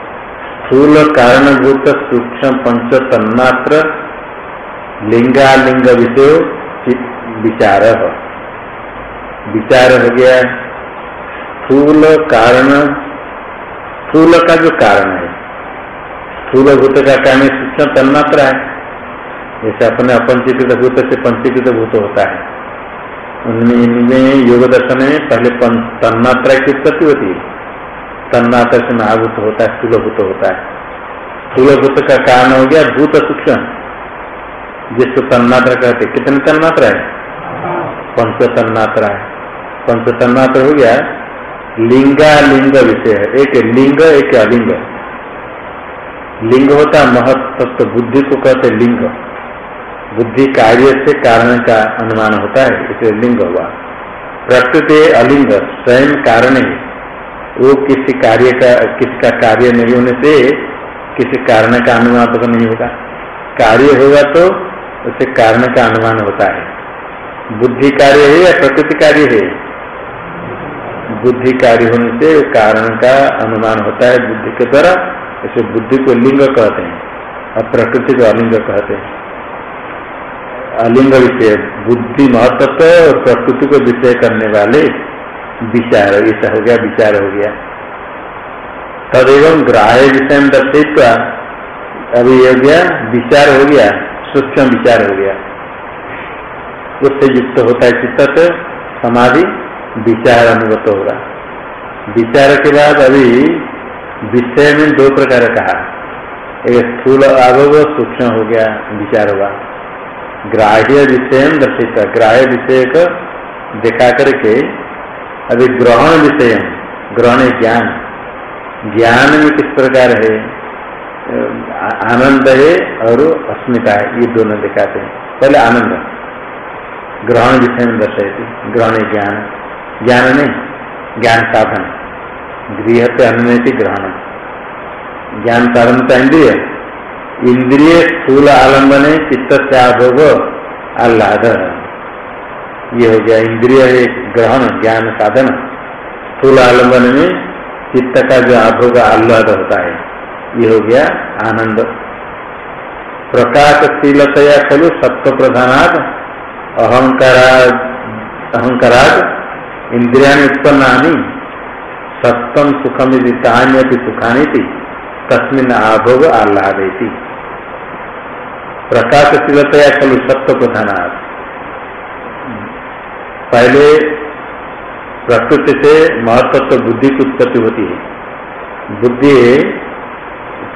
A: स्थूल कारणभूत सूक्ष्म पंच तन्मात्र लिंगालिंग विषय विचार। विचार हो गया। स्थूल कारण, स्थूल का जो कारण है स्थूल भूत का कारण सूक्ष्म तन्मात्रा है। जैसे अपने अपंचीकृत भूत से पंचीकृत भूत होता है। उनमें योग दर्शन में पहले तन्मात्रा की उत्पत्ति होती है। तन्मात्रा से महाभूत होता है स्थूल भूत होता है। स्थूल भूत का कारण हो गया भूत सूक्ष्म। जिसको तन्मात्रा कहते कितने तन्मात्रा है? पंच तन्मात्रा है। पंच तन्मात्र हो गया लिंगा लिंग विषय है। एक लिंग, एक अलिंग। लिंग होता महत्व बुद्धि को कहते लिंग। बुद्धि कार्य से कारण का अनुमान होता है, इसे लिंग हुआ। प्रकृति अलिंग, स्वयं कारण है। वो किसी कार्य का किसका कार्य नहीं होने से किसी कारण का अनुमान तो नहीं होगा। कार्य होगा तो उसे कारण का अनुमान होता है। बुद्धि कार्य है या प्रकृति कार्य है? बुद्धि कार्य होने से कारण का अनुमान होता है बुद्धि के द्वारा, इसे बुद्धि को लिंग कहते हैं और प्रकृति को अलिंग कहते हैं। अलिंग विषय बुद्धि महत्व और प्रकृति को विषय करने वाले विचार ऐसा हो गया, विचार हो गया। तदेव ग्राह्य विषय में दर्शित अभी हो गया, विचार हो गया, सूक्ष्म विचार हो गया। उससे युक्त होता है चित्त समाधि, विचार अनुगत होगा विचार के बाद अभी विषय में दो प्रकार कहा। एक स्थूल आभोग सूक्ष्म हो गया, विचार होगा ग्राह्य विषय दर्शित। ग्राह्य विषय दिखा करके, अभी ग्रहण विषय, ग्रहण ज्ञान। ज्ञान में किस प्रकार है? आनंद है और अस्मिता है, ये दोनों दिखाते हैं। पहले आनंद। ग्रहण विषय में दर्शाती ग्रहण ज्ञान। ज्ञान नहीं ज्ञान साधन। गृह से अनुमति ग्रहण। ज्ञान साधन का इंद्रिय इंद्रिय स्थूल आलंबन चित्त से आभोग आह्लाद ये हो गया इंद्रिय ग्रहण, ज्ञान साधन। स्थूल आलंबन में चित्त का जो आभोग आह्लाद होता है, ये हो गया आनंद। प्रकाशशीलतया खलु सत्व प्रधानाद अहंकाराद अहंकाराद इंद्रिया उत्पन्ना सप्तम सुखम यदि तान्यति सुखानी थी तस्मिन आभोग आह्लादी प्रकाशशीलतया खलु सत्व प्रधानाद पहले प्रकृति से महत्व बुद्धि की उत्पत्ति होती है। बुद्धि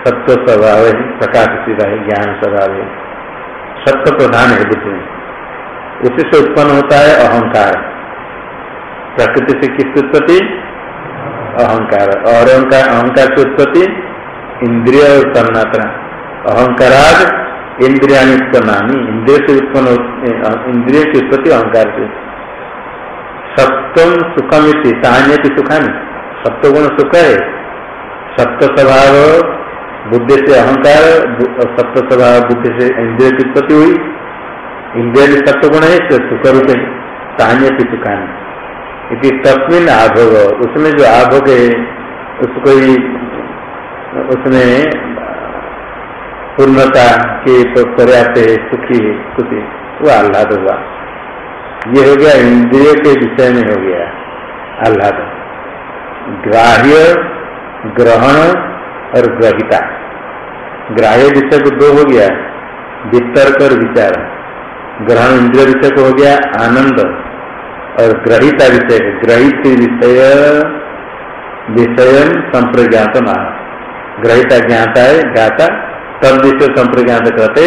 A: सत्व स्वभाव है, प्रकाशशील है, ज्ञान स्वभाव है। सत्व प्रधान है बुद्धि। में उसी से उत्पन्न होता है अहंकार। प्रकृति से किस उत्पत्ति? अहंकार। और अहंकार अहंकार की उत्पत्ति इंद्रिय और तन्मात्रा। अहंकाराद इंद्रिया उत्पन्नानी इंद्रिय से उत्पन्न इंद्रिय की उत्पत्ति अहंकार से। सप्तम सुखम की सुखानी। सप्तगुण सुख है। सप्त स्वभाव बुद्धि से अहंकार सप्त स्वभाव बुद्धि से इंद्रिय की उत्पत्ति हुई। इंद्रिय भी सत्व गुण है सुख रूप है की सुखानी। इति तस्मिन आभोग, उसमें जो आभोग है, उसको ही, उसमें पूर्णता के तो पर्याप्त है सुखी खुशी वो आह्लाद हुआ। ये हो गया इंद्रिय के विषय में हो गया आह्लाद। ग्राह्य, ग्रहण और ग्रहिता। ग्राह्य विषय को दो हो गया, वितर्क और विचार। ग्रहण इंद्रिय विषय को हो गया आनंद और ग्रहिता विषय। ग्रहित विषय विषय संप्रज्ञात महा ग्रहिता ज्ञाता है, ज्ञाता तब विषय संप्रज्ञात कहते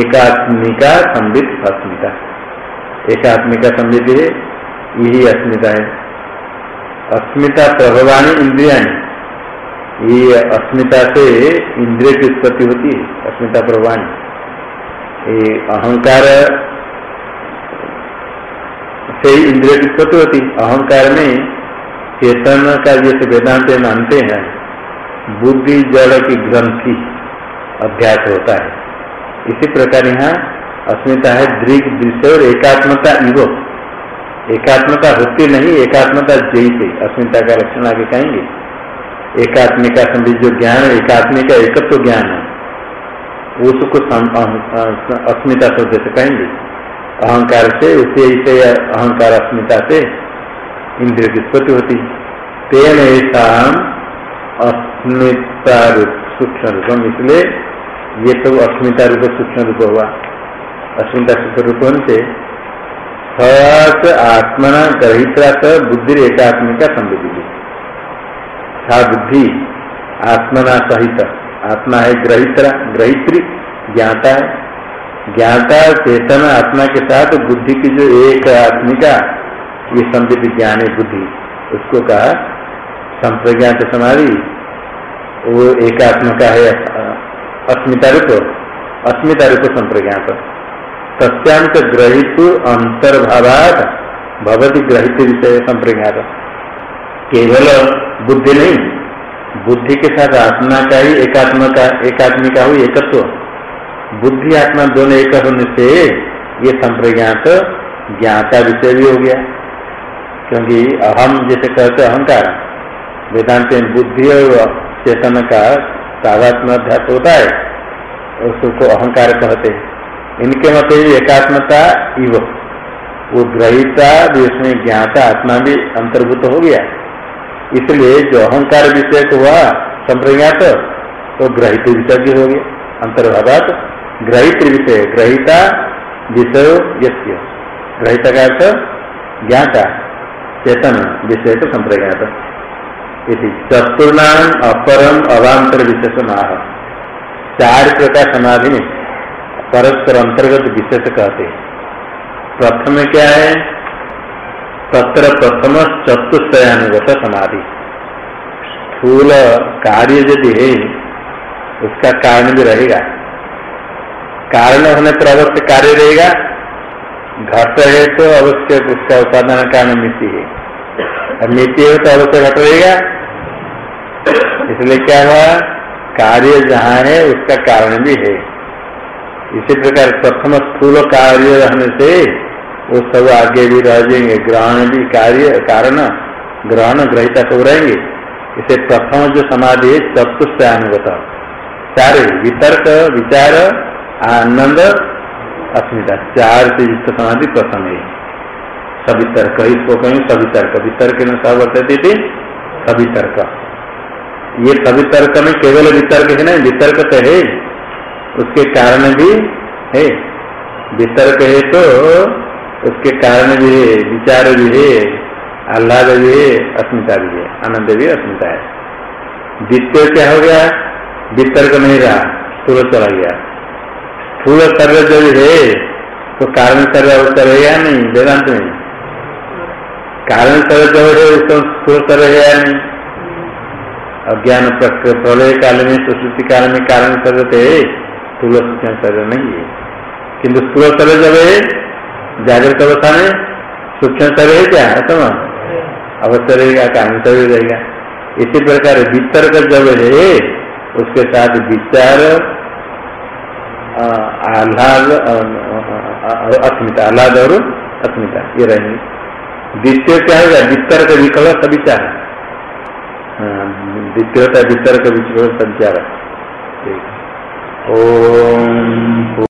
A: एकात्मिका संबित अस्मिता। एकात्मिका संबित है यही अस्मिता है। अस्मिता प्रभवानी इंद्रिया ये अस्मिता से इंद्रिय की उत्पत्ति होती है, अस्मिता प्रभवानी। ये अहंकार से ही इंद्रिय की उत्पत्ति होती अहंकार में चेतन का जैसे वेदांत मानते हैं, बुद्धि जड़ की ग्रंथि। अभ्यास होता है। इसी प्रकार यहाँ अस्मिता है, दृग दृश्य और एकात्मता इव एकात्मता होती नहीं, एकात्मता जैसे। अस्मिता का लक्षण आगे कहेंगे। एकात्मिका संबंधित जो ज्ञान है, एकात्मिका एकत्व ज्ञान है। उसको अस्मिता शब्द से कहेंगे। अहंकार से, उसे ऐसे अहंकार अस्मिता से इंद्रिय की उत्पत्ति होती तेन ऐसा अस्मिता सूक्ष्म इसलिए ये तो अस्मिता रूप सूक्ष्म रूप हुआ। अस्मिता सूक्ष्म रूप होने से सच आत्मना ग्रहित्रा स बुद्धि एकात्मिका संविधि था बुद्धि आत्मना सहित, आत्मा है ग्रहित्रा, ग्रहित्री, ज्ञाता है। ज्ञाता चेतन आत्मा के साथ बुद्धि की जो एक आत्मिका, ये संबित ज्ञान है बुद्धि। उसको कहा संप्रज्ञात समाधि, वो एक आत्मा का है अस्मिता रूप अस्मिता रूप संप्रज्ञात। सत्यांत ग्रहित अंतर्भावात, भवती ग्रहित विषय संप्रज्ञात। केवल बुद्धि नहीं, बुद्धि के साथ आत्मा का ही एकात्म का एकात्मी का हुई एकत्व। बुद्धि आत्मा दोनों एक होने से ये संप्रज्ञात ज्ञाता विषय भी हो गया। क्योंकि अहम जैसे कहते अहंकार, वेदांत बुद्धि और चेतन का साधात्म अध्यास होता है, उसको अहंकार कहते हैं। इनके मत एकात्मता इव। वो ग्रहिता भी उसमें ज्ञाता आत्मा भी अंतर्भूत हो गया। इसलिए जो अहंकार विषय को हुआ संप्रज्ञात तो ग्रहित विषय हो गया। अंतर्भावात ग्रहित विषय, ग्रहिता विषय यस्य। ग्रहिता का अर्थ ज्ञाता, चेतन विषय को संप्रज्ञात। चतुर्णाम अपरम अवांतर विशेष माह चार प्रकार समाधि में परस्पर अंतर्गत विशेष कहते प्रथम क्या है? तत्र प्रथम चतुष्टयानुगत समाधि स्थूल कार्य यदि है, उसका कारण भी रहेगा। कारण होने पर अवश्य कार्य रहेगा। घट है तो अवश्य उसका उपादान कारण मिट्टी है। और मिट्टी है तो अवश्य घट रहेगा इसलिए क्या हुआ? कार्य जहाँ है, उसका कारण भी है। इसी प्रकार प्रथम स्थूल कार्य रहने से वो सब आगे भी रह जाएँगे। ग्रहण भी कार्य, कारण, ग्रहण ग्रहिता सब रहेंगे। इसे प्रथम जो समाधि है चतुष्ट अनुगत चार, वितर्क, विचार, आनंद, अस्मिता। चार से युक्त समाधि प्रथम है। सवितर्क इसको कहें सवितर्क वितर्क न वर्तती थी तर्क। ये सभी तर्क में केवल वितर्क है ना? वितर्क तो है। उसके कारण भी है। वितर्क है तो उसके कारण भी है, विचार भी है, आह्लाद भी है, अस्मिता भी है, आनंद भी, अस्मिता है। द्वितीय क्या हो गया? वितर्क नहीं रहा, स्थूल चला गया। स्थूल सर्व जो है तो कारण सर्व या नहीं, वेदांत में। कारण सर्व जो है उसको स्थूल सर्व है या नहीं? अज्ञान प्रलय काल में सुश्रुति काल में कारण सर्व थे स्थूल सर्व नहीं है। किंतु स्थूल सर्व जब है जागृत अवस्था में सूक्ष्म शरीर है क्या? असम अवश्य रहेगा कारण शरीर रहेगा। इसी प्रकार वितर्क जब है उसके साथ विचार आह्लाद अस्मिता आह्लाद और अस्मिता ये रहेंगे। द्वितीय क्या होगा? वितर्क विकल्प विचार हाँ, द्वितीय होता है वितर्क विकल्प संचार ओम